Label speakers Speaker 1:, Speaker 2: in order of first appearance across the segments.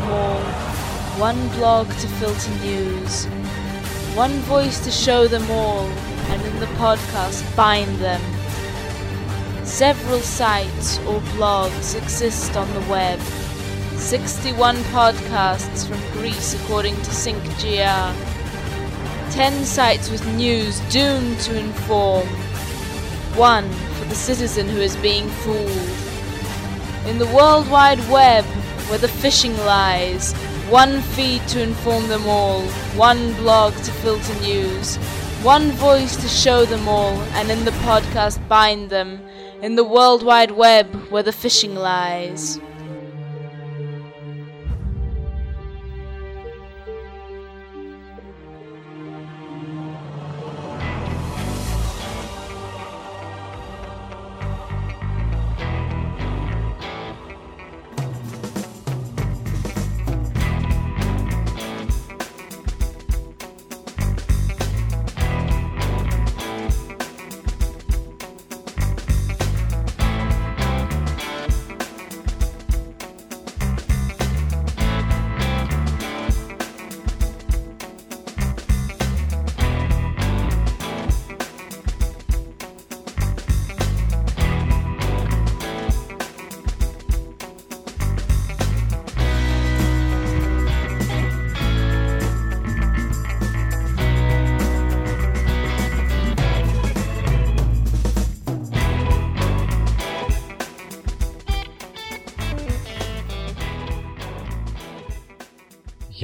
Speaker 1: them all, one blog to filter news, one voice to show them all, and in the podcast bind them. Several sites or blogs exist on the web. 61 podcasts from Greece according to SyncGR. 10 sites with news doomed to inform. One for the citizen who is being fooled. In the World Wide Web, where the fishing lies, one feed to inform them all, one blog to filter news, one voice to show them all, and in the podcast bind them. In the World Wide Web, where the fishing lies.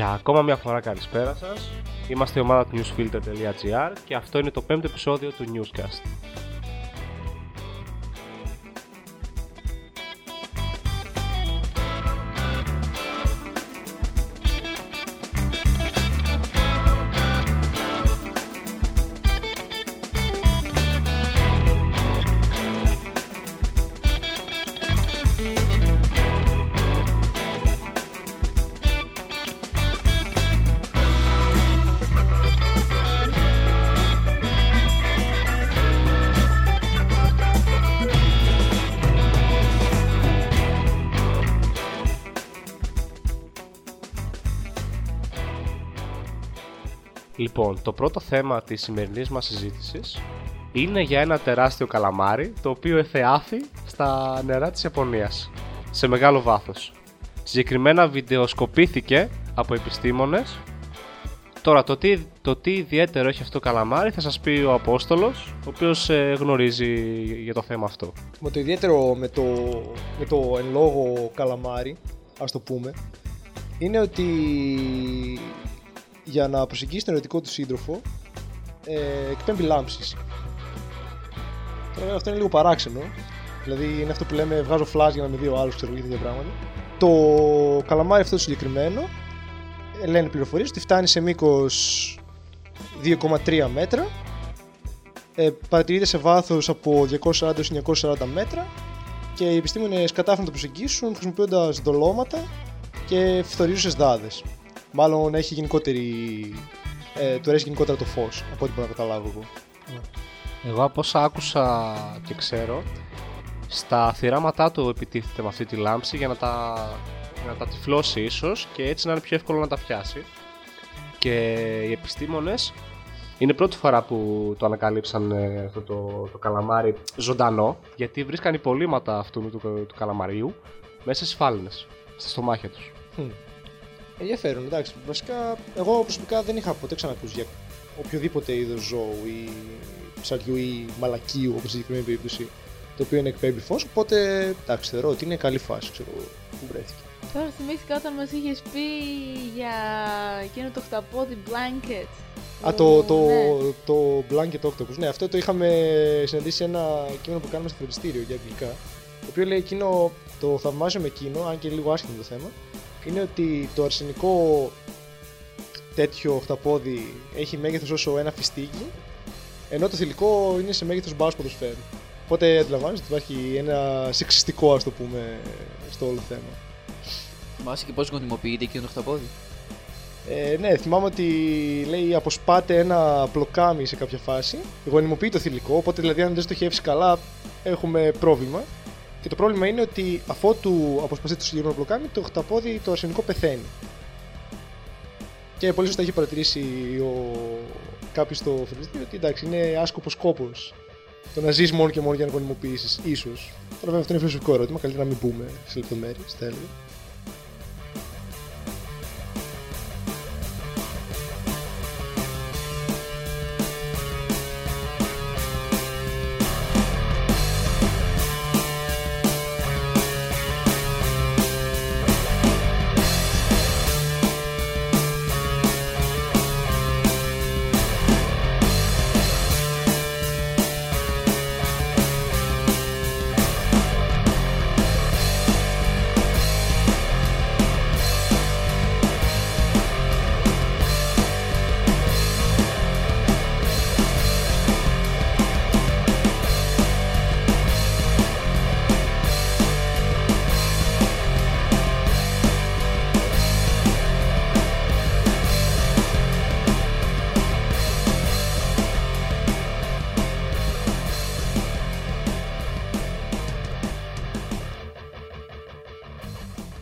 Speaker 2: Για ακόμα μια φορά καλησπέρα σας. Είμαστε η ομάδα του newsfilter.gr και αυτό είναι το πέμπτο επεισόδιο του Newscast. Το πρώτο θέμα της σημερινής μας συζήτησης είναι για ένα τεράστιο καλαμάρι το οποίο εθεάθη στα νερά της Ιαπωνίας σε μεγάλο βάθος. Συγκεκριμένα βιντεοσκοπήθηκε από επιστήμονες. Τώρα, το τι, το τι ιδιαίτερο έχει αυτό το καλαμάρι θα σας πει ο Απόστολος, ο οποίος ε, γνωρίζει για το θέμα αυτό.
Speaker 3: Με το ιδιαίτερο με το, με το εν λόγω καλαμάρι, ας το πούμε, είναι ότι για να προσεγγίσει τον ερωτικό του σύντροφο ε, εκπέμπει λάμψεις. Τώρα βέβαια αυτό είναι λίγο παράξενο. Δηλαδή είναι αυτό που λέμε βγάζω flash για να με δει ο άλλος ξέρω για τέτοια πράγματα. Το καλαμάρι αυτό το συγκεκριμένο ε, λένε πληροφορίες ότι φτάνει σε μήκος 2,3 μέτρα ε, παρατηρείται σε βάθος από 240 έως 940 μέτρα και οι επιστήμονες κατάφεραν να το προσεγγίσουν χρησιμοποιώντας δολώματα και φθορίζουσες δάδες. Μάλλον έχει γενικότερη. Ε, του αρέσει γενικότερα το φως, από ό,τι μπορώ να καταλάβω εγώ.
Speaker 2: Εγώ από όσα άκουσα και ξέρω, στα θυράματά του επιτίθεται με αυτή τη λάμψη για να τα, για να τα τυφλώσει ίσως και έτσι να είναι πιο εύκολο να τα πιάσει. Και οι επιστήμονες είναι πρώτη φορά που το ανακαλύψαν ε, αυτό το, το καλαμάρι ζωντανό γιατί βρίσκαν υπολείμματα αυτού του, του καλαμαριού μέσα στις φάλαινες, στα στομάχια τους.
Speaker 3: Hm. Ενδιαφέρον, εντάξει. Βασικά, εγώ προσωπικά δεν είχα ποτέ ξανακούσει για οποιοδήποτε είδος ζώου ή ψαριού ή μαλακίου, όπως στη συγκεκριμένη περίπτωση, το οποίο είναι εκπέμπει φω. Οπότε, εντάξει, θεωρώ ότι είναι καλή φάση, ξέρω που βρέθηκε.
Speaker 1: Τώρα θυμήθηκα όταν μας είχες πει για εκείνο το χταπόδι blanket.
Speaker 3: Α, το, το,
Speaker 1: ναι.
Speaker 3: το Blanket Octopus. Ναι, αυτό το είχαμε συναντήσει σε ένα κείμενο που κάνουμε στο φροντιστήριο για αγγλικά. Το οποίο λέει εκείνο, το θαυμάζω με εκείνο, αν και λίγο άσχημο το θέμα, είναι ότι το αρσενικό τέτοιο χταπόδι έχει μέγεθος όσο ένα φιστίκι, ενώ το θηλυκό είναι σε μέγεθος μπάρος ποδοσφαίρου. Οπότε αντιλαμβάνεστε ότι υπάρχει ένα σεξιστικό, ας το πούμε, στο όλο θέμα.
Speaker 4: Θυμάσαι και πώς γονιμοποιείται εκείνο το χταπόδι.
Speaker 3: Ε, ναι, θυμάμαι ότι λέει αποσπάται ένα πλοκάμι σε κάποια φάση, γονιμοποιεί το θηλυκό, οπότε δηλαδή αν δεν στοχεύσει καλά έχουμε πρόβλημα. Και το πρόβλημα είναι ότι αφότου αποσπαστεί το συγκεκριμένο πλοκάμι, το χταπόδι το αρσενικό πεθαίνει. Και πολύ σωστά έχει παρατηρήσει ο... κάποιος στο φροντιστήριο ότι εντάξει, είναι άσκοπος κόπος το να ζεις μόνο και μόνο για να γονιμοποιήσεις, ίσως. Τώρα βέβαια αυτό είναι φιλοσοφικό ερώτημα, καλύτερα να μην μπούμε σε λεπτομέρειες, θα έλεγα.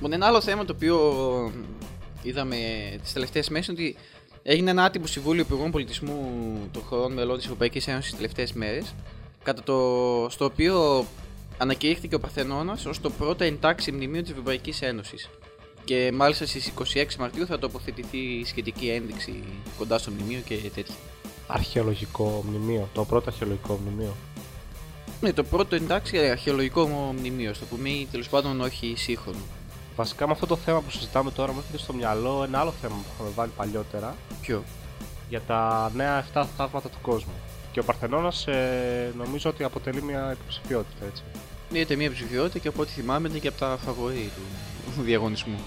Speaker 4: Λοιπόν, ένα άλλο θέμα το οποίο είδαμε τις τελευταίες μέρες είναι ότι έγινε ένα άτυπο συμβούλιο υπουργών πολιτισμού των χωρών μελών της Ευρωπαϊκής Ένωσης τις τελευταίες μέρες. Κατά το στο οποίο ανακηρύχθηκε ο Παρθενώνας ως το πρώτο εντάξει μνημείο της Ευρωπαϊκής Ένωσης. Και μάλιστα στις 26 Μαρτίου θα τοποθετηθεί η σχετική ένδειξη κοντά στο μνημείο και τέτοια.
Speaker 2: Αρχαιολογικό μνημείο. Το πρώτο αρχαιολογικό μνημείο.
Speaker 4: Ναι, το πρώτο εντάξει αρχαιολογικό μνημείο, στο πούμε, ή τέλος πάντων όχι σύγχρονο.
Speaker 2: Βασικά με αυτό το θέμα που συζητάμε τώρα μου έρχεται στο μυαλό ένα άλλο θέμα που είχαμε βάλει παλιότερα
Speaker 4: Ποιο;
Speaker 2: για τα νέα 7 θαύματα του κόσμου. Και ο Παρθενώνας ε, νομίζω ότι αποτελεί μια υποψηφιότητα, έτσι.
Speaker 4: Είναι μια ψηφιότητα και από ό,τι θυμάμαι είναι και από τα φαβορή του διαγωνισμού.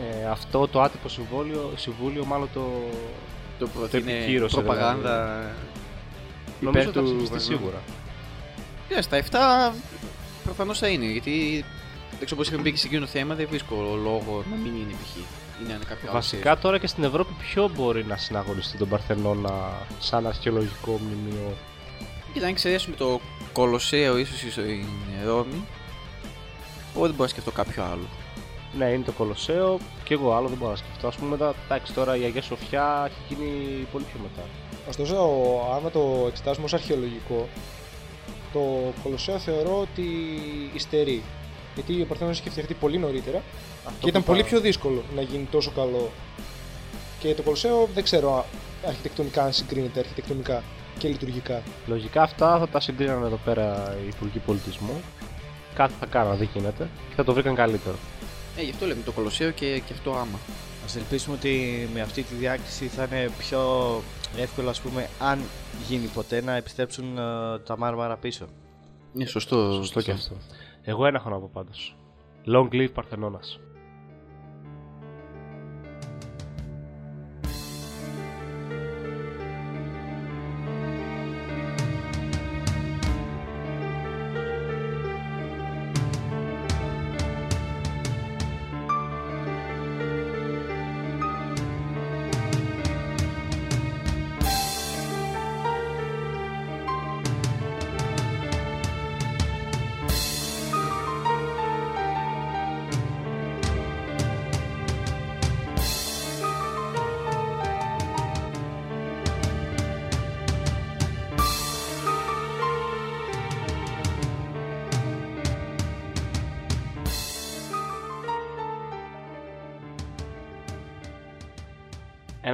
Speaker 2: Ε, αυτό το άτυπο συμβούλιο, συμβούλιο μάλλον το,
Speaker 4: Το
Speaker 2: το
Speaker 4: πρώτο είναι
Speaker 2: επικύρωσε,
Speaker 4: προπαγάνδα
Speaker 2: νομίζω
Speaker 4: υπέρ
Speaker 2: ότι θα
Speaker 4: του
Speaker 2: ψηφιστεί
Speaker 4: Βερνών.
Speaker 2: σίγουρα.
Speaker 4: Ναι, στα 7 προφανώς θα είναι. Γιατί έξω όπω είχαμε πει και σε εκείνο το θέμα, δεν βρίσκω λόγο να μην είναι π.χ. Είναι ένα κάποιο άλλο
Speaker 2: Βασικά τώρα και στην Ευρώπη ποιο μπορεί να συναγωνιστεί τον Παρθενώνα σαν αρχαιολογικό μνημείο;
Speaker 4: σχέδιο. Κοίτα, αν εξαιρέσουμε το Κολοσσέο ίσως στην Ρώμη, εγώ δεν μπορώ να σκεφτώ κάποιο άλλο.
Speaker 2: Ναι, είναι το Κολοσσέο και εγώ άλλο δεν μπορώ να σκεφτώ. Α πούμε μετά, εντάξει, τώρα η Αγία Σοφιά έχει γίνει πολύ πιο μετά.
Speaker 3: Ωστόσο, άμα το εξετάσουμε ως αρχαιολογικό, το Κολοσσέο θεωρώ ότι υστερεί. Γιατί ο Παρθένος είχε φτιαχτεί πολύ νωρίτερα
Speaker 2: Αυτό
Speaker 3: και ήταν
Speaker 2: που
Speaker 3: πολύ
Speaker 2: είπα-
Speaker 3: πιο δύσκολο να γίνει τόσο καλό. Και το Κολοσσέο δεν ξέρω α- αρχιτεκτονικά αν συγκρίνεται αρχιτεκτονικά και λειτουργικά.
Speaker 2: Λογικά αυτά θα τα συγκρίνανε εδώ πέρα οι Υπουργοί Πολιτισμού. Κάτι θα κάνανε, δεν γίνεται. Και θα το βρήκαν καλύτερο.
Speaker 4: Ε, γι' αυτό λέμε το Κολοσσέο και, και αυτό άμα.
Speaker 5: Ας ελπίσουμε ότι με αυτή τη διάκριση θα είναι πιο εύκολο, ας πούμε, αν γίνει ποτέ, να επιστρέψουν ε, τα μάρμαρα πίσω.
Speaker 4: Ναι, σωστό.
Speaker 2: Σωστό και αυτό. Εγώ ένα έχω να πω πάντως. Long live Παρθενώνας.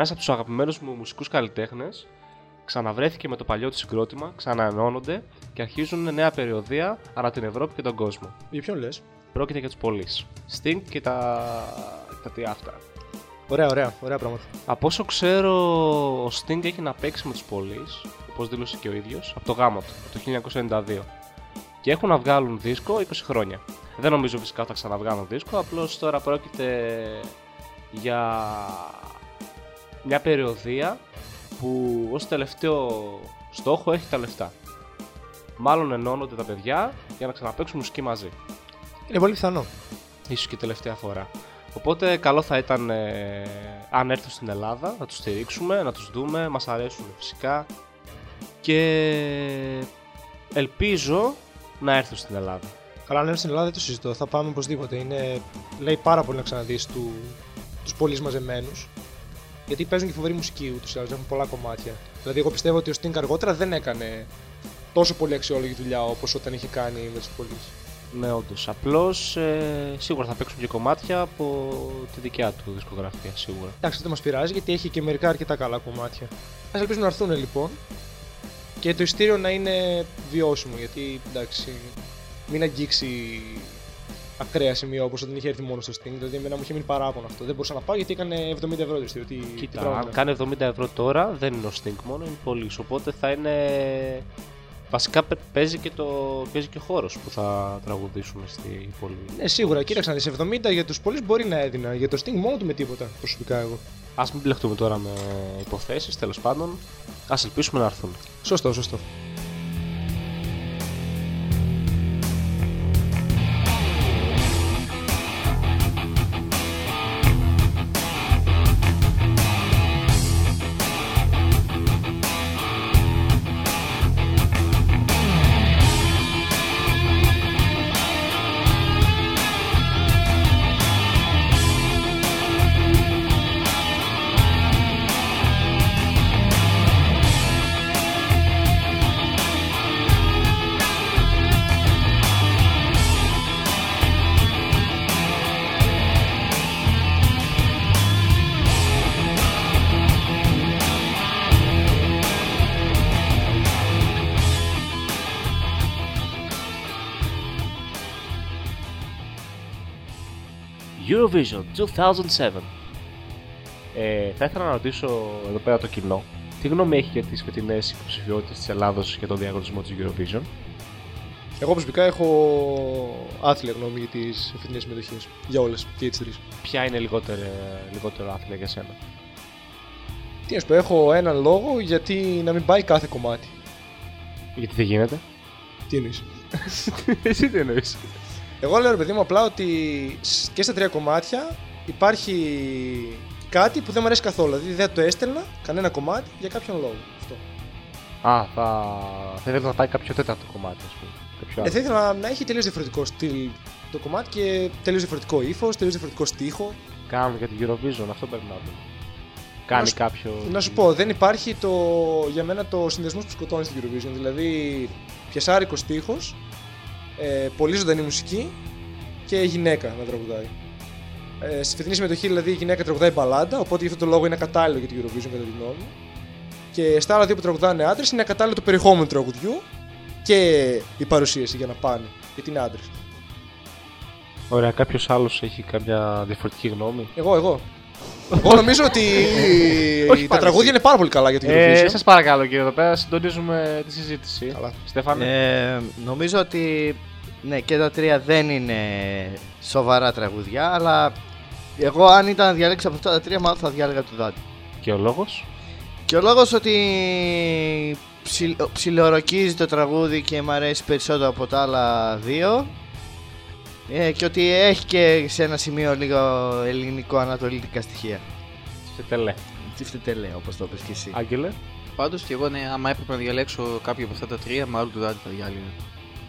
Speaker 2: Ένας από τους αγαπημένους μου μουσικούς καλλιτέχνες ξαναβρέθηκε με το παλιό του συγκρότημα, ξαναενώνονται και αρχίζουν νέα περιοδία ανά την Ευρώπη και τον κόσμο.
Speaker 3: Για ποιον λες;
Speaker 2: Πρόκειται για τους Police. Sting και τα. τα τι αυτά.
Speaker 3: Ωραία, ωραία, ωραία πράγματα.
Speaker 2: Από όσο ξέρω, ο Sting έχει να παίξει με τους Police, όπως δήλωσε και ο ίδιος, από το γάμο του, το 1992. Και έχουν να βγάλουν δίσκο 20 χρόνια. Δεν νομίζω φυσικά θα ξαναβγάλουν δίσκο, απλώς τώρα πρόκειται για μια περιοδία που ως τελευταίο στόχο έχει τα λεφτά. Μάλλον ενώνονται τα παιδιά για να ξαναπαίξουν μουσική μαζί.
Speaker 3: Είναι πολύ πιθανό.
Speaker 2: Ίσως και τελευταία φορά. Οπότε καλό θα ήταν ε, αν έρθουν στην Ελλάδα να τους στηρίξουμε, να τους δούμε, μας αρέσουν φυσικά και ελπίζω να έρθουν στην Ελλάδα.
Speaker 3: Καλά, αν είναι στην Ελλάδα δεν το συζητώ. Θα πάμε οπωσδήποτε. Είναι... Λέει πάρα πολύ να ξαναδείς του τους πολύ μαζεμένους. Γιατί παίζουν και φοβερή μουσική ούτως ή άλλως. Έχουν πολλά κομμάτια. Δηλαδή, εγώ πιστεύω ότι ο Sting αργότερα δεν έκανε τόσο πολύ αξιόλογη δουλειά όπως όταν είχε κάνει με τους πολλού.
Speaker 2: Ναι, όντως. Απλώς ε, σίγουρα θα παίξουν και κομμάτια από τη δικιά του δισκογραφία, σίγουρα.
Speaker 3: Εντάξει, δεν μας πειράζει γιατί έχει και μερικά αρκετά καλά κομμάτια. Α ελπίσουμε να έρθουν λοιπόν και το ειστήριο να είναι βιώσιμο γιατί εντάξει, μην αγγίξει ακραία σημεία όπως όταν είχε έρθει μόνος στο Sting. Δηλαδή, εμένα μου είχε μείνει παράπονο αυτό. Δεν μπορούσα να πάω γιατί έκανε 70 ευρώ το ειστήριο. Τι, τι
Speaker 2: Κοίτα,
Speaker 3: πράγμα
Speaker 2: αν
Speaker 3: είναι.
Speaker 2: κάνει 70 ευρώ τώρα, δεν είναι ο Sting μόνο, είναι πολύ. Οπότε θα είναι. Βασικά παι- παίζει και, το... παίζει και ο χώρος που θα τραγουδήσουμε στη πόλη.
Speaker 3: Ναι, σίγουρα. Κοίταξε να δεις 70 για τους πολλούς μπορεί να έδινα. Για το Sting μόνο του με τίποτα προσωπικά εγώ.
Speaker 2: Α μην μπλεχτούμε τώρα με υποθέσεις, τέλος πάντων. Α ελπίσουμε να έρθουν.
Speaker 3: Σωστό, σωστό.
Speaker 2: Eurovision 2007. Ε, θα ήθελα να ρωτήσω εδώ πέρα το κοινό τι γνώμη έχει για τις φετινές υποψηφιότητες της Ελλάδος για τον διαγωνισμό της Eurovision;
Speaker 3: Εγώ προσωπικά έχω άθλια γνώμη για τις φετινές συμμετοχές. Για όλες και τις τρεις.
Speaker 2: Ποια είναι λιγότερο, λιγότερο άθλια για σένα;
Speaker 3: Τι να σου πω, έχω έναν λόγο γιατί να μην πάει κάθε κομμάτι.
Speaker 2: Γιατί δεν γίνεται;
Speaker 3: Τι εννοείς;
Speaker 2: Εσύ τι εννοείς;
Speaker 3: Εγώ λέω ρε παιδί μου απλά ότι σ- και στα τρία κομμάτια υπάρχει κάτι που δεν μου αρέσει καθόλου. Δηλαδή δεν το έστελνα κανένα κομμάτι για κάποιον λόγο. Αυτό.
Speaker 2: Α, θα, θα ήθελα να πάει κάποιο τέταρτο κομμάτι, ας πούμε. Κάποιο
Speaker 3: Ε,
Speaker 2: άλλο.
Speaker 3: θα ήθελα να έχει τελείως διαφορετικό στυλ το κομμάτι και τελείως διαφορετικό ύφος, τελείως διαφορετικό στίχο.
Speaker 2: Κάνουν για την Eurovision, αυτό πρέπει να δούμε. Κάνει
Speaker 3: σου-
Speaker 2: κάποιο.
Speaker 3: Να σου πω, δεν υπάρχει το, για μένα το συνδεσμό που σκοτώνεις στην Eurovision. Δηλαδή, πιασάρικος στίχος, ε, πολύ ζωντανή μουσική και γυναίκα να τραγουδάει. Ε, στη φετινή συμμετοχή, δηλαδή, η γυναίκα τραγουδάει μπαλάντα, οπότε γι' αυτό το λόγο είναι ακατάλληλο για την Eurovision κατά τη γνώμη μου. Και στα άλλα δύο που τραγουδάνε άντρες είναι ακατάλληλο το περιεχόμενο του τραγουδιού και η παρουσίαση για να πάνε, γιατί είναι άντρες.
Speaker 2: Ωραία, κάποιος άλλος έχει κάποια διαφορετική γνώμη;
Speaker 3: Εγώ, εγώ. εγώ νομίζω ότι
Speaker 2: Όχι
Speaker 3: τα
Speaker 2: πάλι
Speaker 3: τραγούδια
Speaker 2: εσύ.
Speaker 3: είναι πάρα πολύ καλά για την Eurovision.
Speaker 2: Ε, Σας παρακαλώ κύριε εδώ πέρα, συντονίζουμε τη συζήτηση.
Speaker 3: Καλά.
Speaker 2: Στέφανε.
Speaker 5: Ε, νομίζω ότι ναι, και τα τρία δεν είναι σοβαρά τραγουδιά, αλλά εγώ αν ήταν να διαλέξω από αυτά τα τρία, μάλλον θα διάλεγα το δάντη.
Speaker 2: Και ο λόγος;
Speaker 5: Και ο λόγος ότι ψιλ, ψιλοροκίζει το τραγούδι και μου αρέσει περισσότερο από τα άλλα δύο ε, και ότι έχει και σε ένα σημείο λίγο ελληνικό-ανατολικά στοιχεία.
Speaker 2: Σε τελέ.
Speaker 5: Τι φτετελέ, όπως το πες και εσύ.
Speaker 2: Άγγελε;
Speaker 4: Πάντως και εγώ, ναι, άμα έπρεπε να διαλέξω κάποιο από αυτά τα τρία, μάλλον το Δάντη θα διάλεγα.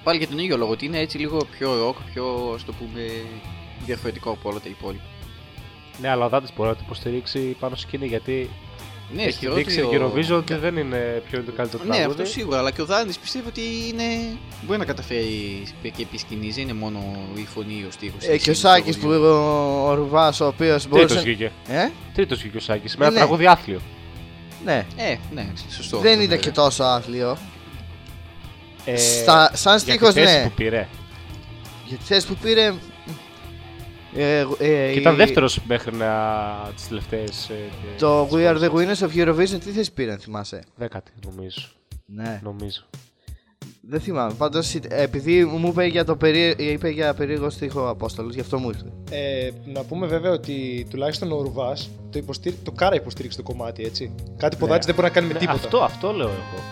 Speaker 4: Πάλι για τον ίδιο λόγο, ότι είναι έτσι λίγο πιο ροκ, πιο ας το πούμε διαφορετικό από όλα τα υπόλοιπα.
Speaker 2: Ναι, αλλά ο Δάντης μπορεί να το υποστηρίξει πάνω στη σκηνή γιατί
Speaker 4: Ναι,
Speaker 2: έχει
Speaker 4: θεωρώ
Speaker 2: δείξει
Speaker 4: ότι
Speaker 2: το
Speaker 4: ο-
Speaker 2: Eurovision ότι δεν είναι ποιο είναι το καλύτερο
Speaker 4: Ναι,
Speaker 2: τραγούδι.
Speaker 4: αυτό σίγουρα, αλλά και ο Δάντης πιστεύω ότι είναι... μπορεί να καταφέρει και επί σκηνής, δεν είναι μόνο η φωνή ή ο στίχος.
Speaker 5: Ε, και ο Σάκης που ο, ο Ρουβάς ο οποίος
Speaker 2: Τρίτος
Speaker 5: μπορούσε...
Speaker 2: βγήκε.
Speaker 5: Ε,
Speaker 2: Τρίτος βγήκε ο Σάκης. Με ένα
Speaker 5: ναι.
Speaker 2: τραγούδι άθλιο.
Speaker 5: ναι.
Speaker 4: Ε, ναι, σωστό.
Speaker 5: δεν
Speaker 4: αυτό,
Speaker 5: ήταν
Speaker 4: βέβαια.
Speaker 5: και τόσο άθλιο.
Speaker 2: Ε,
Speaker 5: Στα, σαν
Speaker 2: για τη
Speaker 5: στίχος
Speaker 2: θέση
Speaker 5: ναι.
Speaker 2: που πήρε.
Speaker 5: Για τη θέση που πήρε... Ε, ε,
Speaker 2: Και
Speaker 5: η-
Speaker 2: ήταν δεύτερος μέχρι να τις τελευταίες.
Speaker 5: Το We Are The Winners of Eurovision τι θέση πήρε, αν θυμάσαι;
Speaker 2: Δέκατη, νομίζω.
Speaker 5: Ναι.
Speaker 2: νομίζω.
Speaker 5: Δεν θυμάμαι. Πάντως, επειδή μου είπε για, το περί... είπε για περίεργο στίχο Απόστολος, γι' αυτό μου ήρθε.
Speaker 3: Ε, να πούμε βέβαια ότι τουλάχιστον ο Ρουβά το, υποστήρι... το κάρα υποστήριξε το κομμάτι, έτσι. Κάτι που ο
Speaker 2: Ναι.
Speaker 3: Δάτης δεν μπορεί να κάνει με
Speaker 2: Ναι,
Speaker 3: τίποτα.
Speaker 2: αυτό, αυτό λέω εγώ.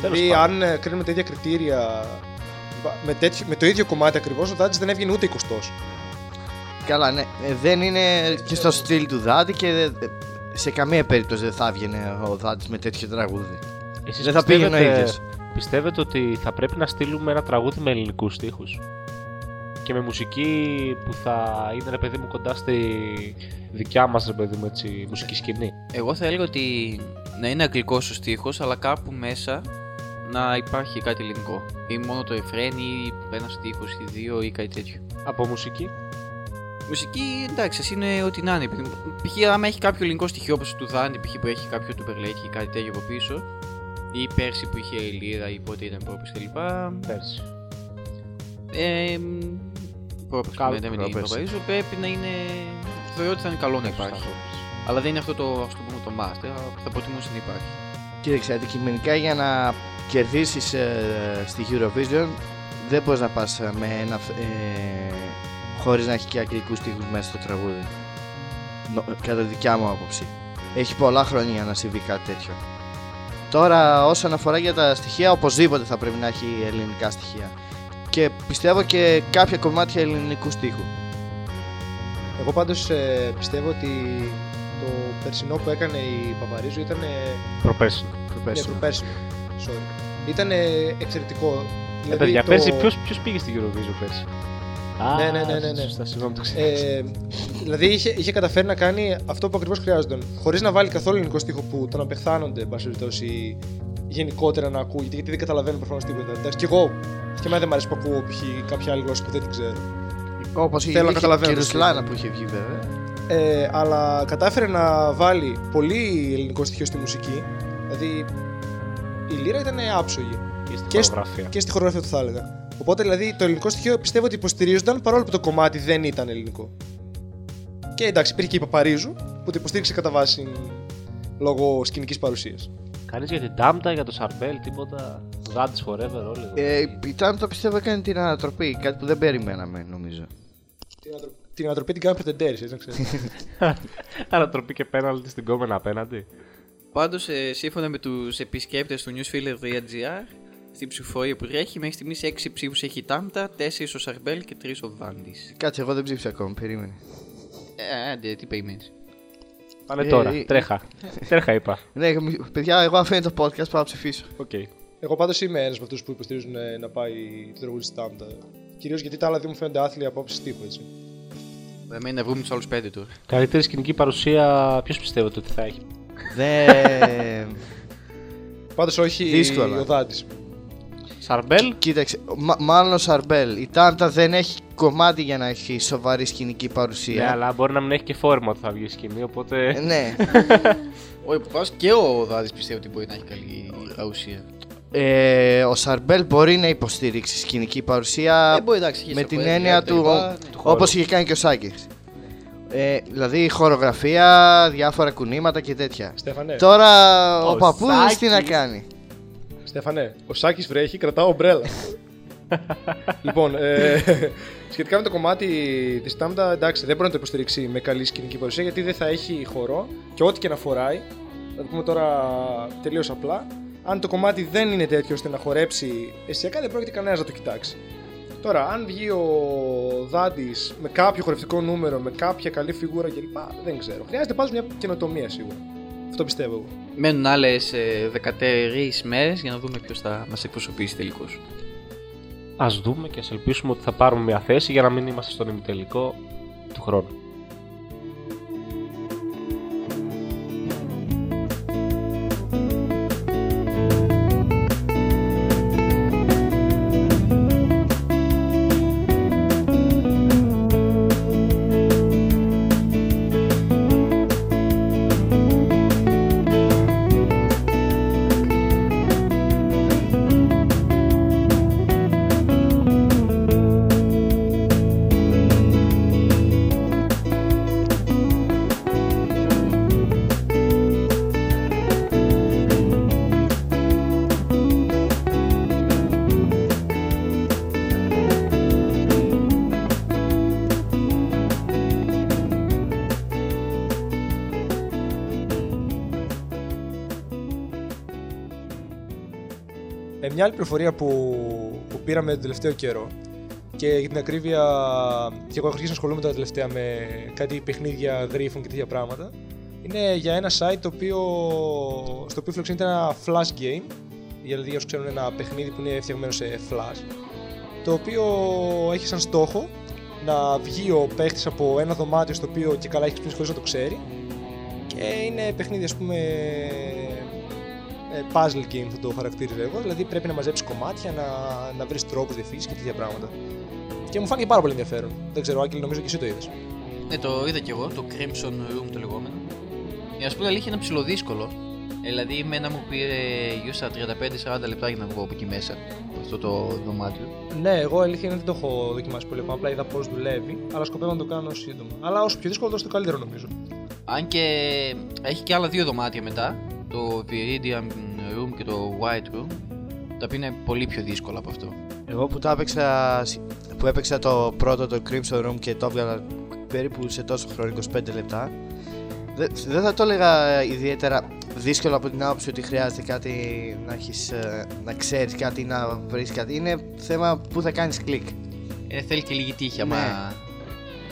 Speaker 2: Τέλος
Speaker 3: Δηλαδή,
Speaker 2: πάντων.
Speaker 3: αν ε, κρίνουμε τα ίδια κριτήρια βα- με, τέτοιο, με το ίδιο κομμάτι ακριβώς, ο Δάτης δεν έβγαινε ούτε 20.
Speaker 5: Καλά, ναι. Ε, δεν είναι και στο στυλ του Δάτη και ε, σε καμία περίπτωση δεν θα έβγαινε ο Δάτη με τέτοιο τραγούδι.
Speaker 2: Εσείς
Speaker 5: δεν θα πήγαινε ο
Speaker 2: πιστεύετε-
Speaker 5: ίδιος.
Speaker 2: πιστεύετε ότι θα πρέπει να στείλουμε ένα τραγούδι με ελληνικούς στίχους; Και με μουσική που θα είναι ρε παιδί μου κοντά στη δικιά μας ρε παιδί μου έτσι μουσική σκηνή;
Speaker 4: Εγώ θα έλεγα ότι να είναι αγγλικός ο στίχος, αλλά κάπου μέσα να υπάρχει κάτι ελληνικό. Ή μόνο το εφρέν ή ένα στίχος ή δύο ή κάτι τέτοιο.
Speaker 2: Από μουσική;
Speaker 4: Μουσική, εντάξει, ας είναι ό,τι να είναι. επειδή- Π.χ. άμα έχει κάποιο ελληνικό στοιχείο όπως του Δάνη, π.χ. που έχει κάποιο του Μπερλέκη ή κάτι τέτοιο από πίσω, ή πέρσι που είχε η Λύρα ή πότε ήταν πρόπερσι κλπ.
Speaker 2: Πέρσι.
Speaker 4: Ε, πρόπερσι
Speaker 2: Καλό-
Speaker 4: που ήταν με την
Speaker 5: πρόπερσι.
Speaker 4: Παπαρίζου, πρέπει να είναι. Θεωρώ ότι θα είναι καλό να υπάρχει. Αλλά δεν είναι αυτό το, ας το πούμε, το master, αλλά θα προτιμούσα να υπάρχει.
Speaker 5: Κοίταξε, αντικειμενικά για να κερδίσεις ε, στη Eurovision δεν μπορείς να πας ε, με ένα, ε, χωρίς να έχει και αγγλικούς στίχους μέσα στο τραγούδι. Νο- κατά τη δικιά μου άποψη. Έχει πολλά χρόνια να συμβεί κάτι τέτοιο. Τώρα όσον αφορά για τα στοιχεία, οπωσδήποτε θα πρέπει να έχει ελληνικά στοιχεία. Και πιστεύω και κάποια κομμάτια ελληνικού στίχου.
Speaker 3: Εγώ πάντως ε, πιστεύω ότι το περσινό που έκανε η Παπαρίζου ήταν. ε,
Speaker 2: Προπέρσι.
Speaker 3: Ναι,
Speaker 5: Προπέρσινο.
Speaker 3: προπέρσινο. Sorry. Ήταν ε, εξαιρετικό.
Speaker 2: Ε, παιδιά,
Speaker 3: το-
Speaker 2: πέρσι ποιος, ποιος πήγε στην Eurovision πέρσι.
Speaker 3: Ναι,
Speaker 2: Α,
Speaker 3: ναι, ναι, ναι, ναι.
Speaker 2: Σωστά, συγγνώμη, το ξέρω.
Speaker 3: Ε, δηλαδή είχε, είχε καταφέρει να κάνει αυτό που ακριβώ χρειάζονταν. Χωρί να βάλει καθόλου ελληνικό στίχο που τον απεχθάνονται, εν πάση περιπτώσει, γενικότερα να ακούγεται, γιατί δεν καταλαβαίνω προφανώ τίποτα. Εντάξει, και εγώ, και εμένα δεν μου αρέσει που ακούω π.χ. κάποια άλλη γλώσσα που δεν την ξέρω.
Speaker 5: Όπως η
Speaker 3: Θέλω να
Speaker 5: είχε
Speaker 3: καταλαβαίνω
Speaker 5: και η
Speaker 3: τι
Speaker 5: Ρουσλάνα
Speaker 3: λέει.
Speaker 5: που είχε βγει βέβαια.
Speaker 3: Ε, αλλά κατάφερε να βάλει πολύ ελληνικό στοιχείο στη μουσική. Δηλαδή η λύρα ήταν άψογη.
Speaker 2: Και στην
Speaker 3: και σ-
Speaker 2: χορογραφία.
Speaker 3: Και στη χορογραφία του θα έλεγα. Οπότε δηλαδή το ελληνικό στοιχείο πιστεύω ότι υποστηρίζονταν παρόλο που το κομμάτι δεν ήταν ελληνικό. Και εντάξει, υπήρχε και η Παπαρίζου που το υποστήριξε κατά βάση λόγω σκηνικής παρουσίας.
Speaker 2: Κανείς για την Τάμτα, για το Σαρμπέλ, τίποτα. Γάντς forever όλοι εδώ.
Speaker 5: Ε, η Τάμτα πιστεύω έκανε την ανατροπή, κάτι που δεν περιμέναμε νομίζω.
Speaker 3: Την, ανατρο... την ανατροπή την κάνουν πετεντέρη, έτσι να ξέρεις.
Speaker 2: Ανατροπή και πέναλτι στην γκόμενα απέναντι.
Speaker 4: Πάντως, ε, σύμφωνα με τους επισκέπτες του newsfiller.gr, στην ψηφοφορία που τρέχει, μέχρι στιγμής 6 ψήφους έχει η Τάμτα, 4 ο Σαρμπέλ και 3 ο Δάντης.
Speaker 5: Κάτσε, εγώ δεν ψήφισα ακόμα, περίμενε.
Speaker 4: Ε, άντε, τι περιμένεις.
Speaker 2: Πάμε
Speaker 5: Ε,
Speaker 2: τώρα,
Speaker 5: ε,
Speaker 2: τρέχα. τρέχα είπα.
Speaker 5: Ναι, παιδιά, εγώ αφήνω το podcast, πάω να ψηφίσω.
Speaker 2: Οκ.
Speaker 3: Εγώ πάντως είμαι ένας από αυτούς που υποστηρίζουν ε, να πάει το τραγούδι στη Τάμτα. Κυρίως γιατί τα άλλα δύο μου φαίνονται άθλια απόψη τύπου έτσι.
Speaker 4: Μένει να βρούμε τους άλλους 5 τώρα.
Speaker 2: Καλύτερη σκηνική παρουσία, ποιος πιστεύετε ότι θα έχει;
Speaker 5: Δεν.
Speaker 3: Πάντως όχι
Speaker 5: Δύσκολα.
Speaker 3: ο Δάντη.
Speaker 2: Σαρμπέλ,
Speaker 5: Κοίταξε, μα- μάλλον ο Σαρμπέλ. Η Τάμτα δεν έχει κομμάτι για να έχει σοβαρή σκηνική
Speaker 2: ναι,
Speaker 5: παρουσία.
Speaker 2: αλλά μπορεί να μην έχει και φόρμα ότι θα βγει η σκηνή,
Speaker 5: Ε,
Speaker 2: οπότε.
Speaker 5: ναι.
Speaker 4: Όχι, που πας και ο Δάδη πιστεύω ότι μπορεί να έχει καλή παρουσία.
Speaker 5: Ε, ο Σαρμπέλ μπορεί να υποστηρίξει σκηνική παρουσία
Speaker 4: Ε, μπορεί, εντάξει, έχει
Speaker 5: με
Speaker 4: στο
Speaker 5: την
Speaker 4: πόδι,
Speaker 5: έννοια
Speaker 4: τα λοιπά.
Speaker 5: του, όπως είχε κάνει και ο Σάκης. Ε, δηλαδή χορογραφία, διάφορα κουνήματα και τέτοια.
Speaker 3: Στέφανε,
Speaker 5: Τώρα ο,
Speaker 2: Ο
Speaker 5: παππούδης τι να
Speaker 2: Σάκης.
Speaker 5: κάνει;
Speaker 3: Στέφανε, ο Σάκης βρέχει, κρατάω ομπρέλα. λοιπόν, ε, σχετικά με το κομμάτι της Τάμτα, εντάξει, δεν μπορεί να το υποστηρίξει με καλή σκηνική παρουσία γιατί δεν θα έχει χορό και ό,τι και να φοράει. Θα το πούμε τώρα τελείως απλά. Αν το κομμάτι δεν είναι τέτοιο ώστε να χορέψει αισθησιακά, δεν πρόκειται κανένας να το κοιτάξει. Τώρα, αν βγει ο Δάντης με κάποιο χορευτικό νούμερο, με κάποια καλή φιγούρα κλπ. Δεν ξέρω. Χρειάζεται πάντω μια καινοτομία σίγουρα. Αυτό πιστεύω εγώ.
Speaker 4: Μένουν άλλες 14 μέρες για να δούμε ποιος θα μας εκπροσωπήσει τελικώς.
Speaker 2: Α δούμε και ας ελπίσουμε ότι θα πάρουμε μια θέση για να μην είμαστε στον ημιτελικό του χρόνου.
Speaker 3: Άλλη πληροφορία που, που πήραμε τον τελευταίο καιρό και για την ακρίβεια, και εγώ έχω αρχίσει να ασχολούμαι τα τελευταία με κάτι παιχνίδια γρίφων και τέτοια πράγματα. Είναι για ένα site το οποίο, στο οποίο φιλοξενείται ένα flash game. δηλαδή για όσους ξέρουν ένα παιχνίδι που είναι φτιαγμένο σε flash, το οποίο έχει σαν στόχο να βγει ο παίχτης από ένα δωμάτιο στο οποίο και καλά έχει ξυπνήσει χωρίς να το ξέρει και είναι παιχνίδι ας πούμε ε, puzzle game θα το χαρακτήριζα εγώ, δηλαδή πρέπει να μαζέψεις κομμάτια, να, να βρεις τρόπους διευθύνση και τέτοια πράγματα. Και μου φάνηκε πάρα πολύ ενδιαφέρον. Δεν ξέρω, Άγγελ, νομίζω και εσύ το είδες.
Speaker 4: Ναι, το είδα κι εγώ, το Crimson Room το λεγόμενο. Για να σου πω την αλήθεια είναι ψηλοδύσκολο. Ε, Δηλαδή, εμένα μου πήρε γύρω στα 35-40 λεπτά για να βγω από εκεί μέσα, από αυτό το δωμάτιο.
Speaker 3: Ναι, εγώ αλήθεια είναι δεν το έχω δοκιμάσει πολύ ακόμα. Απλά είδα πώς δουλεύει, αλλά σκοπεύω να το κάνω σύντομα. Αλλά όσο πιο δύσκολο, τόσο το καλύτερο νομίζω.
Speaker 4: Αν και έχει και άλλα δύο δωμάτια μετά, το Viridian Room και το White Room, τα οποία είναι πολύ πιο δύσκολα από αυτό.
Speaker 5: Εγώ που το έπαιξα, που έπαιξα το πρώτο το Crimson Room και το έβγαλα περίπου σε τόσο χρόνο 25 λεπτά δεν δεν θα το έλεγα ιδιαίτερα δύσκολο από την άποψη ότι χρειάζεται κάτι να, έχεις, ε, να ξέρεις κάτι, να βρεις κάτι. Είναι θέμα που θα κάνεις κλικ.
Speaker 4: Ε, θέλει και λίγη τύχη,
Speaker 5: Ναι.
Speaker 4: άμα.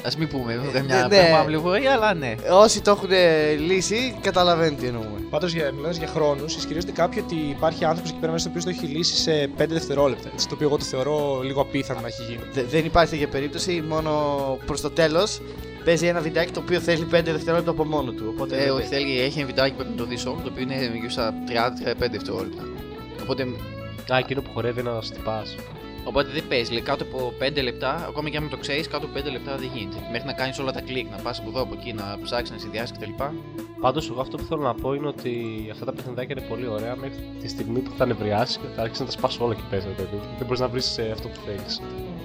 Speaker 4: Α μην πούμε ούτε
Speaker 5: ναι,
Speaker 4: μια
Speaker 5: ναι.
Speaker 4: πράγμα πληροφορία, αλλά ναι.
Speaker 5: Όσοι το έχουν λύσει καταλαβαίνουν τι εννοούμε.
Speaker 3: Πάντως, μιλώντα για χρόνους, ισχυρίζονται κάποιοι ότι υπάρχει άνθρωπος εκεί πέρα μέσα ο οποίος το έχει λύσει σε 5 δευτερόλεπτα. Έτσι, το οποίο εγώ το θεωρώ λίγο απίθανο να έχει γίνει.
Speaker 5: Δε- δεν υπάρχει τέτοια περίπτωση, μόνο προς το τέλος παίζει ένα βιντεάκι το οποίο θέλει 5 δευτερόλεπτα από μόνο του. Οπότε
Speaker 4: Ε,
Speaker 5: δεν-
Speaker 4: όχι, θέλει, έχει ένα βιντεάκι που πρέπει να το δεις όλο, το οποίο είναι γύρω στα 30-35 δευτερόλεπτα. Οπότε,
Speaker 2: Α, εκείνο που χορεύει να στυπάς.
Speaker 4: Οπότε δεν παίζει. Λέει, κάτω από 5 λεπτά, ακόμα και αν το ξέρεις, κάτω από 5 λεπτά δεν γίνεται. Μέχρι να κάνεις όλα τα κλικ, να πας από εδώ από εκεί, να ψάξεις, να συνδυάσεις κτλ.
Speaker 2: Πάντως, εγώ αυτό που θέλω να πω είναι ότι αυτά τα παιχνιδάκια είναι πολύ ωραία μέχρι τη στιγμή που θα νευριάσεις και θα άρχισει να τα σπάσει όλα και παίζεις. Δηλαδή. Δεν μπορείς να βρεις αυτό που θέλεις.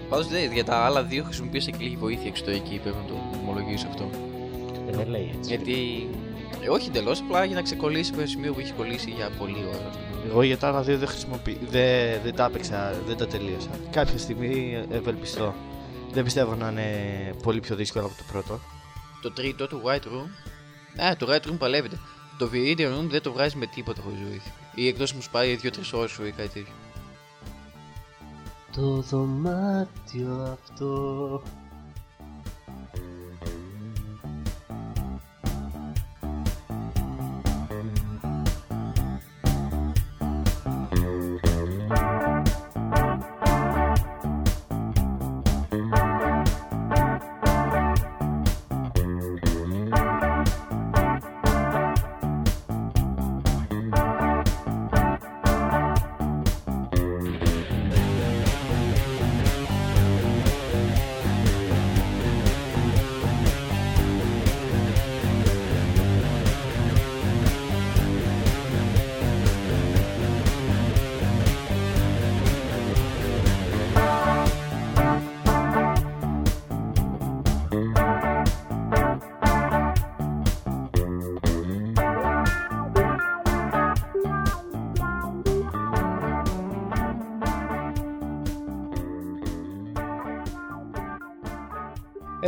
Speaker 4: Πάντως για τα άλλα δύο χρησιμοποίησα και λίγη βοήθεια εξωτερική, πρέπει να το ομολογήσω αυτό.
Speaker 2: δεν λέει έτσι.
Speaker 4: Γιατί. Ε, όχι εντελώς, απλά για να ξεκολλήσει από ένα σημείο που έχει κολλήσει για πολλή ώρα.
Speaker 5: Εγώ για τα άλλα δύο δεν χρησιμοποιώ. Δεν, δεν τα έπαιξα, δεν τα τελείωσα. Κάποια στιγμή ευελπιστώ. Δεν πιστεύω να είναι πολύ πιο δύσκολο από το πρώτο.
Speaker 4: Το τρίτο, το White Room. Ε, το White Room παλεύεται. Το Viridian Room δεν το βγάζει με τίποτα χωρίς βοήθεια. Ή εκτός μου σου πάει 2-3 ώρες σου ή κάτι τέτοιο.
Speaker 2: Το δωμάτιο αυτό.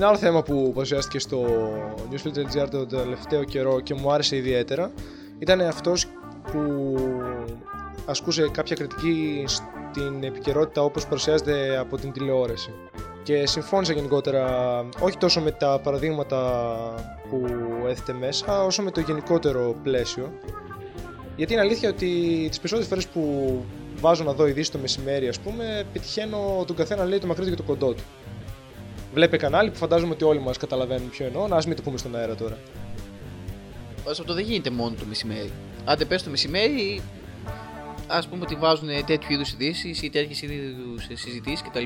Speaker 3: Ένα άλλο θέμα που παρουσιάστηκε στο Newsfilter.gr το τελευταίο καιρό και μου άρεσε ιδιαίτερα ήταν αυτός που ασκούσε κάποια κριτική στην επικαιρότητα όπως παρουσιάζεται από την τηλεόραση. Και συμφώνησα γενικότερα όχι τόσο με τα παραδείγματα που έθετε μέσα, όσο με το γενικότερο πλαίσιο. Γιατί είναι αλήθεια ότι τις περισσότερες φορές που βάζω να δω ειδήσει το μεσημέρι, ας πούμε, πετυχαίνω τον καθένα να λέει το μακρύ του και το κοντό του. Βλέπε κανάλι που φαντάζομαι ότι όλοι μας καταλαβαίνουν ποιο εννοώ, να ας μην το πούμε στον αέρα τώρα.
Speaker 4: Όσο αυτό δεν γίνεται μόνο το μεσημέρι. Άντε πες το μεσημέρι, ας πούμε ότι βάζουν τέτοιου είδους ειδήσεις ή τέτοιες είδους συζητήσεις κτλ.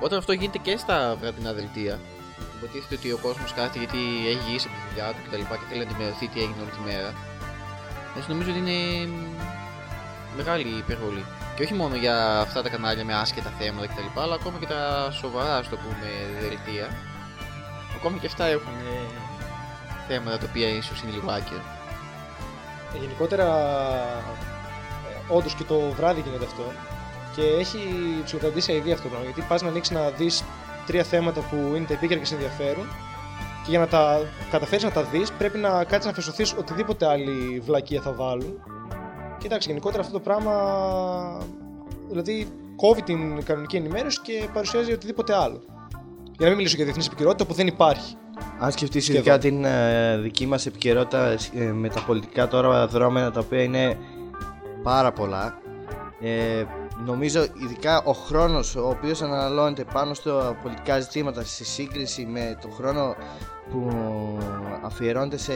Speaker 4: Όταν αυτό γίνεται και στα βραδινά δελτία, υποτίθεται ότι ο κόσμος κάθεται γιατί έχει γυρίσει από τη δουλειά του κτλ. Και, θέλει να ενημερωθεί τι έγινε όλη τη μέρα. Έτσι νομίζω ότι είναι μεγάλη υπερβολή. Και όχι μόνο για αυτά τα κανάλια με άσχετα θέματα κτλ. Αλλά ακόμα και τα σοβαρά, ας το πούμε, δελτία. Ακόμα και αυτά έχουν ε, θέματα τα οποία ίσως είναι λίγο άκυρα.
Speaker 3: Ε, γενικότερα, ε, όντως και το βράδυ γίνεται αυτό. Και έχει ψηλοκρατήσει αηδία αυτό το πράγμα. Γιατί πας να ανοίξεις να δεις τρία θέματα που είναι τα επίκαιρα και σε ενδιαφέρουν. Και για να τα καταφέρεις να τα δεις, πρέπει να κάτσεις να αφαισωθεί οτιδήποτε άλλη βλακεία θα βάλουν. Και εντάξει, γενικότερα αυτό το πράγμα. Δηλαδή, κόβει την κανονική ενημέρωση και παρουσιάζει οτιδήποτε άλλο. Για να μην μιλήσω για διεθνή επικαιρότητα που δεν υπάρχει.
Speaker 5: Αν σκεφτείς
Speaker 3: Σχεδόν.
Speaker 5: ειδικά την ε, δική μας επικαιρότητα ε, με τα πολιτικά τώρα δρόμενα τα οποία είναι πάρα πολλά, Ε, νομίζω ειδικά ο χρόνος ο οποίος αναλώνεται πάνω στα πολιτικά ζητήματα σε σύγκριση με τον χρόνο που αφιερώνεται σε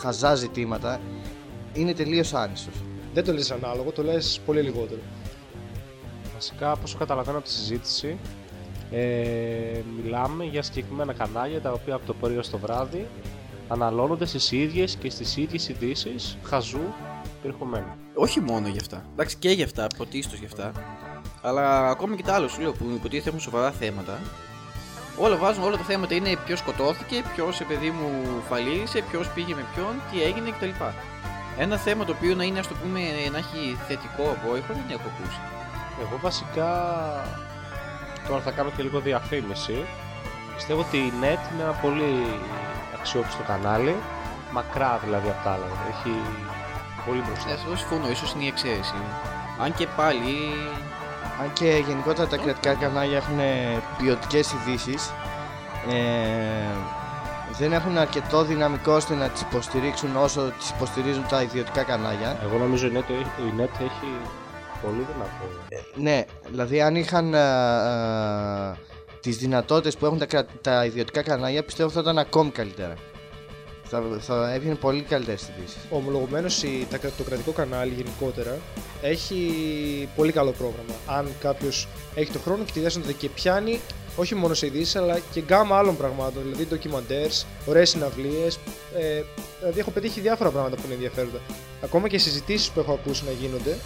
Speaker 5: χαζά ζητήματα είναι τελείως άνισος.
Speaker 3: Δεν το λες ανάλογο, το λες πολύ λιγότερο.
Speaker 2: Βασικά, όπως καταλαβαίνω από τη συζήτηση, ε, μιλάμε για συγκεκριμένα κανάλια τα οποία από το πρωί ως το βράδυ αναλώνονται στις ίδιες και στις ίδιες ειδήσεις χαζού περιεχομένου.
Speaker 4: Όχι μόνο για αυτά. Εντάξει και για αυτά, πρωτίστως για αυτά. Αλλά ακόμα και τα άλλα σου λέω που υποτίθεται έχουν σοβαρά θέματα. Όλα βάζουν, όλα τα θέματα είναι ποιος σκοτώθηκε, ποιος σε παιδί μου φαλήρισε, ποιος πήγε με ποιον, τι έγινε κτλ. Ένα θέμα το οποίο να είναι, ας το πούμε, να έχει θετικό απόϊχο δεν έχω ακούσει.
Speaker 2: Εγώ βασικά, τώρα θα κάνω και λίγο διαφήμιση, πιστεύω ότι η NET είναι ένα πολύ αξιόπιστο κανάλι, μακρά δηλαδή από τα άλλα, έχει πολύ μπροστά.
Speaker 4: Ναι, αυτό συμφωνώ, ίσως είναι η εξαίρεση. Αν και πάλι.
Speaker 5: Αν και γενικότερα τα κρατικά κανάλια έχουν ποιοτικές ειδήσεις, ε, δεν έχουν αρκετό δυναμικό ώστε να τις υποστηρίξουν όσο τις υποστηρίζουν τα ιδιωτικά κανάλια.
Speaker 2: Εγώ νομίζω η NET, η NET έχει πολύ δυνατό.
Speaker 5: Ναι, δηλαδή αν είχαν ε, ε, τις δυνατότητες που έχουν τα, κρα- τα ιδιωτικά κανάλια πιστεύω θα ήταν ακόμη καλύτερα. Θα, θα έβγαινε πολύ καλύτερες ειδήσεις.
Speaker 3: Ομολογουμένως το κρατικό κανάλι γενικότερα έχει πολύ καλό πρόγραμμα. Αν κάποιος έχει το χρόνο και τη διάσταση και πιάνει όχι μόνο σε ειδήσεις αλλά και γκάμα άλλων πραγμάτων. Δηλαδή ντοκιμαντέρς, ωραίες συναυλίες. Ε, δηλαδή έχω πετύχει διάφορα πράγματα που είναι ενδιαφέροντα. Ακόμα και συζητήσεις που έχω ακούσει να γίνονται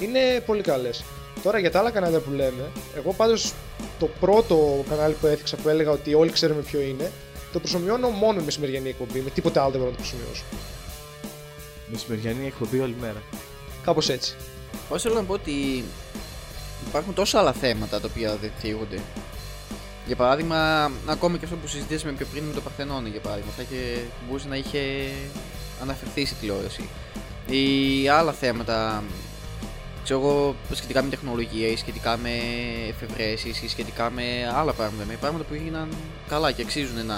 Speaker 3: είναι πολύ καλές. Τώρα για τα άλλα κανάλια που λέμε, εγώ πάντως το πρώτο κανάλι που έθιξα που έλεγα ότι όλοι ξέρουμε ποιο είναι, το προσωμιώνω μόνο με μεσημεριανή εκπομπή. Με τίποτα άλλο δεν μπορώ να το προσωμιώσω.
Speaker 5: Μεσημεριανή εκπομπή όλη μέρα.
Speaker 3: Κάπως έτσι.
Speaker 4: Πώ θέλω να πω ότι υπάρχουν τόσα άλλα θέματα τα οποία δεν θίγονται. Για παράδειγμα, ακόμη και αυτό που συζητήσαμε πιο πριν με το Παρθενόνι, για παράδειγμα, θα είχε, μπορούσε να είχε αναφερθεί στη τηλεόραση. Ή άλλα θέματα, ξέρω εγώ, σχετικά με τεχνολογία ή σχετικά με εφευρέσεις ή σχετικά με άλλα πράγματα. Με πράγματα που έγιναν καλά και αξίζουν να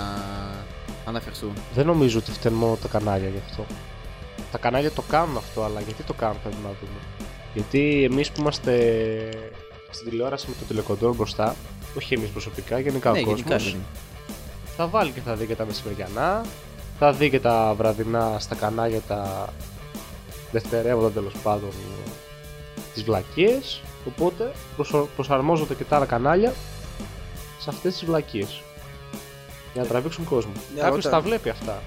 Speaker 4: αναφερθούν.
Speaker 2: Δεν νομίζω ότι φταίνουν μόνο τα κανάλια γι' αυτό. Τα κανάλια το κάνουν αυτό, αλλά γιατί το κάνουν πρέπει να δούμε. Γιατί εμείς που είμαστε στην τηλεόραση με το τηλεκοντρόλ μπροστά, όχι εμείς προσωπικά, γενικά
Speaker 4: ναι,
Speaker 2: ο κόσμος,
Speaker 4: γενικά δεν.
Speaker 2: θα βάλει και θα δει και τα μεσημεριανά, θα δει και τα βραδινά στα κανάλια τα δευτερεύοντα τέλος πάντων τις βλακίες. Οπότε προσω- προσαρμόζονται και τα άλλα κανάλια σε αυτές τις βλακίες. Για να τραβήξουν κόσμο.
Speaker 4: Ναι,
Speaker 2: Κάποιος
Speaker 4: όταν-
Speaker 2: τα βλέπει αυτά.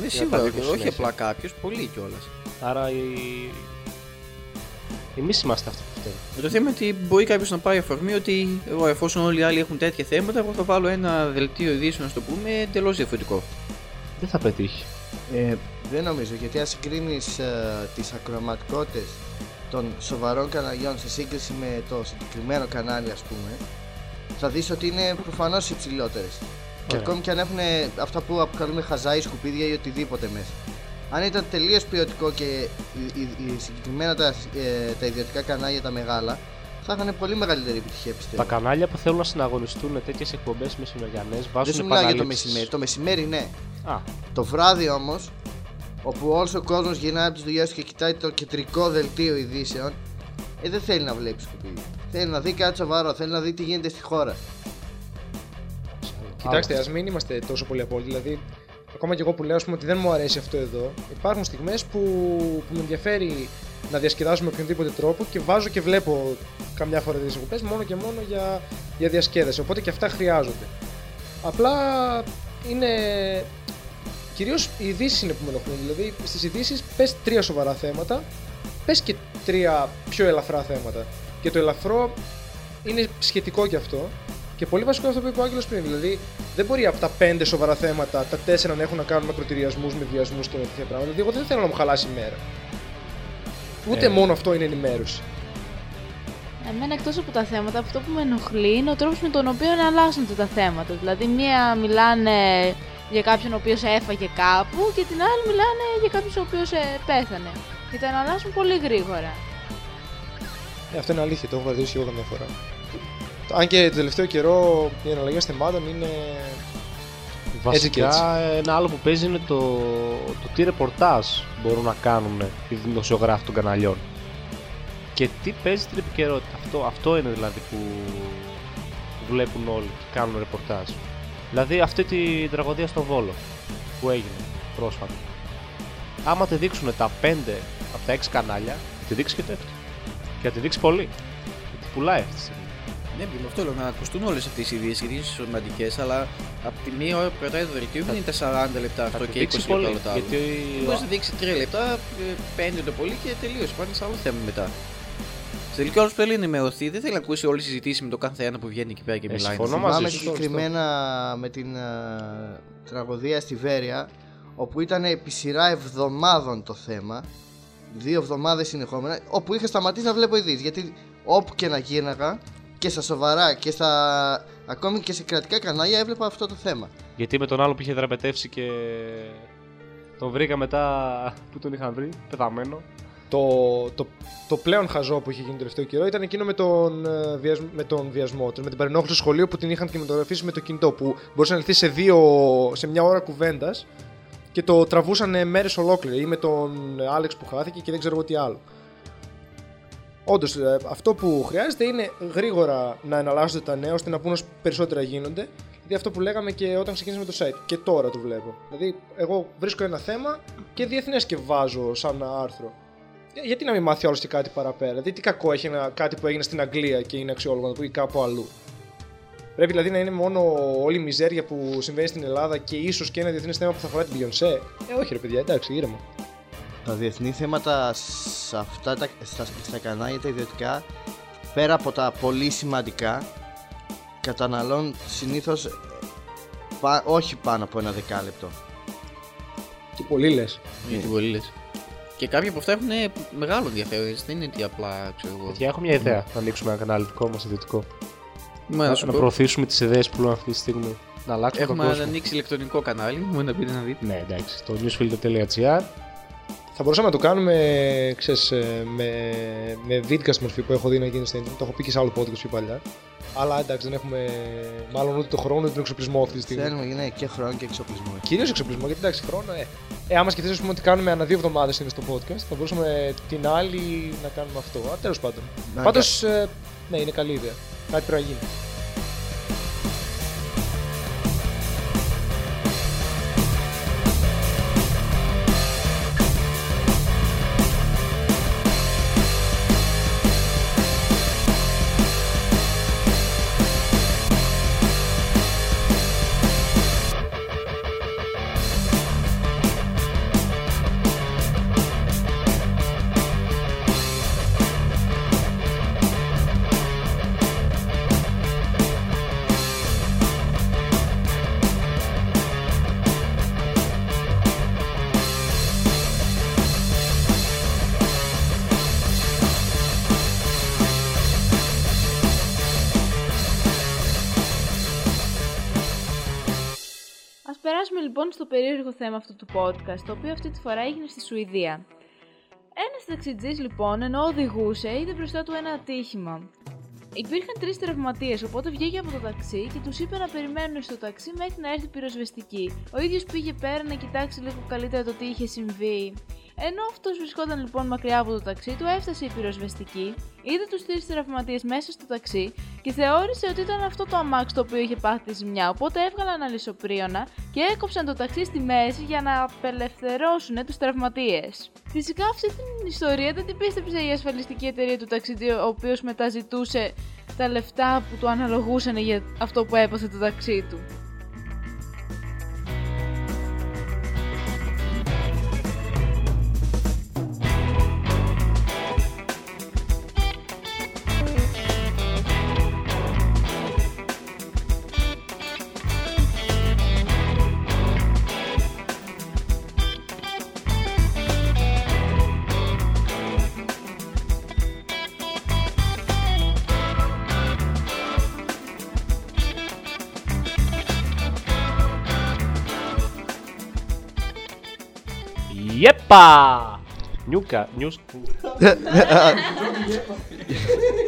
Speaker 4: Ναι,
Speaker 2: τα
Speaker 4: σίγουρα,
Speaker 2: δείχνουν
Speaker 4: όχι
Speaker 2: συνέχεια.
Speaker 4: απλά κάποιος, πολύ κιόλας.
Speaker 2: Άρα η... εμείς είμαστε αυτοί που φταίνουν.
Speaker 4: Με το θέμα είναι ότι μπορεί κάποιος να πάρει αφορμή ότι εγώ, εφόσον όλοι οι άλλοι έχουν τέτοια θέματα, εγώ θα βάλω ένα δελτίο ειδήσεων, να το πούμε, εντελώς διαφορετικό.
Speaker 2: Δεν θα πετύχει.
Speaker 5: Ε, δεν νομίζω, γιατί αν συγκρίνεις ε, τις ακροματικότητες των σοβαρών καναλιών σε σύγκριση με το συγκεκριμένο κανάλι, ας πούμε, θα δεις ότι είναι προφανώς υψηλότερες. Και
Speaker 2: Ωραία.
Speaker 5: ακόμη και αν έχουν αυτά που αποκαλούμε χαζά ή σκουπίδια ή οτιδήποτε μέσα. Αν ήταν τελείως ποιοτικό και οι- οι- οι συγκεκριμένα τα, ε, τα ιδιωτικά κανάλια τα μεγάλα, θα είχαν πολύ μεγαλύτερη επιτυχία πιστεύω.
Speaker 2: Τα κανάλια που θέλουν να συναγωνιστούν τέτοιες εκπομπές μεσημεριανές
Speaker 5: Δεν
Speaker 2: βάζουν
Speaker 5: σου μιλάω για το
Speaker 2: επαναλήψεις.
Speaker 5: μεσημέρι. Το μεσημέρι ναι.
Speaker 2: Α,
Speaker 5: Το βράδυ όμως, όπου όλος ο κόσμος γυρνάει από τις δουλειές του και κοιτάει το κεντρικό δελτίο ειδήσεων, ε, δεν θέλει να βλέπει σκουπίδι. Θέλει να δει κάτι σοβαρό, θέλει να δει τι γίνεται στη χώρα.
Speaker 3: Κοιτάξτε,
Speaker 2: άλλο.
Speaker 3: ας μην είμαστε τόσο πολύ απόλυτοι. Δηλαδή, ακόμα και εγώ που λέω ας πούμε, ότι δεν μου αρέσει αυτό εδώ, υπάρχουν στιγμές που, που με ενδιαφέρει να διασκεδάσω με οποιονδήποτε τρόπο και βάζω και βλέπω καμιά φορά τι εκπομπέ μόνο και μόνο για, για διασκέδαση. Οπότε και αυτά χρειάζονται. Απλά είναι. Κυρίως οι ειδήσεις είναι που με ενοχλούν. Δηλαδή, στις ειδήσεις πες τρία σοβαρά θέματα, πες και τρία πιο ελαφρά θέματα. Και το ελαφρό είναι σχετικό κι αυτό. Και πολύ βασικό αυτό που είπε ο Άγγελος πριν. Δηλαδή, δεν μπορεί από τα πέντε σοβαρά θέματα τα τέσσερα να έχουν να κάνουν με ακροτηριασμούς, με βιασμούς και με τέτοια πράγματα. Δηλαδή, εγώ δεν θέλω να μου χαλάσει η μέρα. Ούτε
Speaker 2: Ε.
Speaker 3: μόνο αυτό είναι ενημέρωση.
Speaker 1: Εμένα εκτός από τα θέματα, αυτό που με ενοχλεί είναι ο τρόπος με τον οποίο εναλλάσσονται τα θέματα. Δηλαδή, μία μιλάνε για κάποιον ο οποίος έφαγε κάπου και την άλλη μιλάνε για κάποιον ο οποίος ε, πέθανε. Και τα εναλλάσσουν πολύ γρήγορα.
Speaker 3: Ε, αυτό είναι αλήθεια, το έχω παρατηρήσει και εγώ καμιά φορά. Αν και το τελευταίο καιρό οι εναλλαγές θεμάτων είναι. Έτσι και
Speaker 2: βασικά ένα άλλο που παίζει είναι το, το τι ρεπορτάζ μπορούν να κάνουν οι δημοσιογράφοι των καναλιών. Και τι παίζει την επικαιρότητα. Αυτό, αυτό είναι δηλαδή που βλέπουν όλοι και κάνουν ρεπορτάζ. Δηλαδή αυτή την τραγωδία στο Βόλο που έγινε πρόσφατα. Άμα τη δείξουν τα 5 από τα 6 κανάλια, τη δείξει και το έκτο. Και θα τη δείξει πολύ. Γιατί πουλάει αυτή τη στιγμή.
Speaker 4: Ναι, με αυτό λέω να ακουστούν όλες αυτές οι ειδήσεις γιατί είναι σημαντικές, αλλά από τη μία ώρα που κρατάει το δελτίο δεν είναι τα 40 λεπτά
Speaker 2: Θα
Speaker 4: αυτό
Speaker 2: τη
Speaker 4: και 20
Speaker 2: δείξει
Speaker 4: λεπτά
Speaker 2: πολύ.
Speaker 4: όλο το άλλο.
Speaker 2: Γιατί
Speaker 4: Μπορείς να δείξει 3 λεπτά, 5 το πολύ και τελείωσε. Πάνε σε άλλο θέμα μετά. Σε τελικό όλο που θέλει να ενημερωθεί δεν θέλει να ακούσει όλες τις συζητήσεις με τον κάθε ένα που βγαίνει εκεί πέρα και
Speaker 2: Ε,
Speaker 4: μιλάει.
Speaker 2: συμφωνώ μαζί
Speaker 5: Θυμάμαι
Speaker 2: σου,
Speaker 5: συγκεκριμένα με την α, τραγωδία στη Βέρεια όπου ήταν επί σειρά εβδομάδων το θέμα δύο εβδομάδες συνεχόμενα όπου είχα σταματήσει να βλέπω ειδήσεις γιατί όπου και να γίναγα και στα σοβαρά και στα ακόμη και σε κρατικά κανάλια έβλεπα αυτό το θέμα
Speaker 2: Γιατί με τον άλλο που είχε δραπετεύσει και τον βρήκα μετά που τον είχαν βρει, πεθαμένο.
Speaker 3: Το, το, το πλέον χαζό που είχε γίνει το τελευταίο καιρό ήταν εκείνο με τον, ε, βιασ- με τον βιασμό του, με την παρενόχληση στο σχολείο που την είχαν κινηματογραφήσει με το κινητό. Που μπορούσε να λυθεί σε, δύο, σε μια ώρα κουβέντας και το τραβούσαν μέρες ολόκληρε ή με τον Άλεξ που χάθηκε και δεν ξέρω εγώ τι άλλο. Όντως, αυτό που χρειάζεται είναι γρήγορα να εναλλάσσονται τα νέα ώστε να πούν όσο περισσότερα γίνονται. Δηλαδή αυτό που λέγαμε και όταν ξεκίνησαμε το site. Και τώρα το βλέπω. Δηλαδή, εγώ βρίσκω ένα θέμα και διεθνές και βάζω σαν άρθρο. Για- Γιατί να μην μάθει άλλος και κάτι παραπέρα; Δηλαδή, τι κακό έχει ένα, κάτι που έγινε στην Αγγλία και είναι αξιόλογο να το πει ή κάπου αλλού; Πρέπει δηλαδή να είναι μόνο όλη η μιζέρια που συμβαίνει στην Ελλάδα και ίσως και ένα διεθνές θέμα που θα αφορά την Beyoncé; Ε, όχι ρε παιδιά, εντάξει, ήρεμα.
Speaker 5: Τα διεθνή θέματα σε αυτά τα, στα, στα κανάλια τα ιδιωτικά πέρα από τα πολύ σημαντικά καταναλώνουν συνήθως πα- όχι πάνω από ένα δεκάλεπτο
Speaker 3: Και πολύ λες.
Speaker 4: Γιατί πολύ λες. Και κάποια από αυτά έχουν μεγάλο ενδιαφέρον. έτσι, Δεν είναι ότι απλά ξέρω εγώ.
Speaker 2: Παιδιά, έχω μια ιδέα να ανοίξουμε ένα κανάλι δικό μας ιδιωτικό.
Speaker 4: Μα,
Speaker 2: Να,
Speaker 4: σου
Speaker 2: να
Speaker 4: πω,
Speaker 2: προωθήσουμε τις ιδέες που πουλούν αυτή τη στιγμή. Να αλλάξουμε
Speaker 4: Έχουμε
Speaker 2: τον κόσμο.
Speaker 4: ανοίξει ηλεκτρονικό κανάλι. Μπορεί να μπείτε να δείτε.
Speaker 2: Ναι, εντάξει. Το newsfilter.gr
Speaker 3: Θα μπορούσαμε να το κάνουμε ξέρεις, ε, με, με vidcast μορφή που έχω δει να γίνει στο internet. Το έχω πει και σε άλλο podcast πιο παλιά. Αλλά εντάξει, δεν έχουμε μάλλον ούτε το χρόνο ούτε τον εξοπλισμό αυτή τη στιγμή.
Speaker 5: θέλουμε ναι, και χρόνο και εξοπλισμό
Speaker 3: Κυρίως εξοπλισμό, γιατί εντάξει, χρόνο, ε. Ε, άμα σκεφτείς ας πούμε, ότι κάνουμε ανά δύο εβδομάδες είναι στο podcast, θα μπορούσαμε την άλλη να κάνουμε αυτό. Α, τέλος πάντων.
Speaker 5: Να,
Speaker 3: Πάντως, ναι, είναι καλή ιδέα. Κάτι πρέπει να γίνει.
Speaker 1: Λοιπόν στο περίεργο θέμα αυτού του podcast, το οποίο αυτή τη φορά έγινε στη Σουηδία. Ένας ταξιτζής λοιπόν, ενώ οδηγούσε, είδε μπροστά του ένα ατύχημα. Υπήρχαν τρεις τραυματίες, οπότε βγήκε από το ταξί και τους είπε να περιμένουν στο ταξί μέχρι να έρθει η πυροσβεστική. Ο ίδιος πήγε πέρα να κοιτάξει λίγο καλύτερα το τι είχε συμβεί. Ενώ αυτός βρισκόταν λοιπόν μακριά από το ταξί του, έφτασε η πυροσβεστική, είδε τους τρεις τραυματίες μέσα στο ταξί και θεώρησε ότι ήταν αυτό το αμάξι το οποίο είχε πάθει τη ζημιά. Οπότε έβγαλαν αλυσοπρίωνα και έκοψαν το ταξί στη μέση για να απελευθερώσουν τους τραυματίες. Φυσικά αυτή την ιστορία δεν την πίστεψε η ασφαλιστική εταιρεία του ταξιδιού, ο οποίος μετά ζητούσε τα λεφτά που του αναλογούσαν για αυτό που έπαθε το ταξί του.
Speaker 2: Опа! Нюка, нюшка. Э, э, а.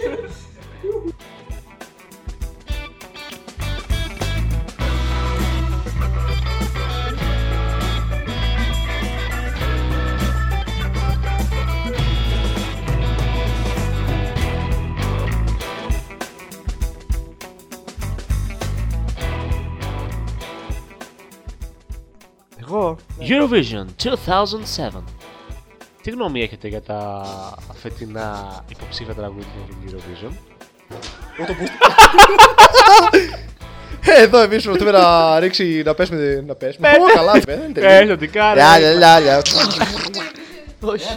Speaker 2: Eurovision 2007. Τι γνώμη έχετε για τα φετινά υποψήφια τραγούδια για την Eurovision.
Speaker 3: Ε, Εδώ εμείς προσπαθούμε να ρίξει, να πέσουμε, να πέσουμε. Ω, καλά, δεν είναι τελείως.
Speaker 2: Ε, ότι κάνει.
Speaker 5: Λα, λα, λα, λα.
Speaker 1: Όχι.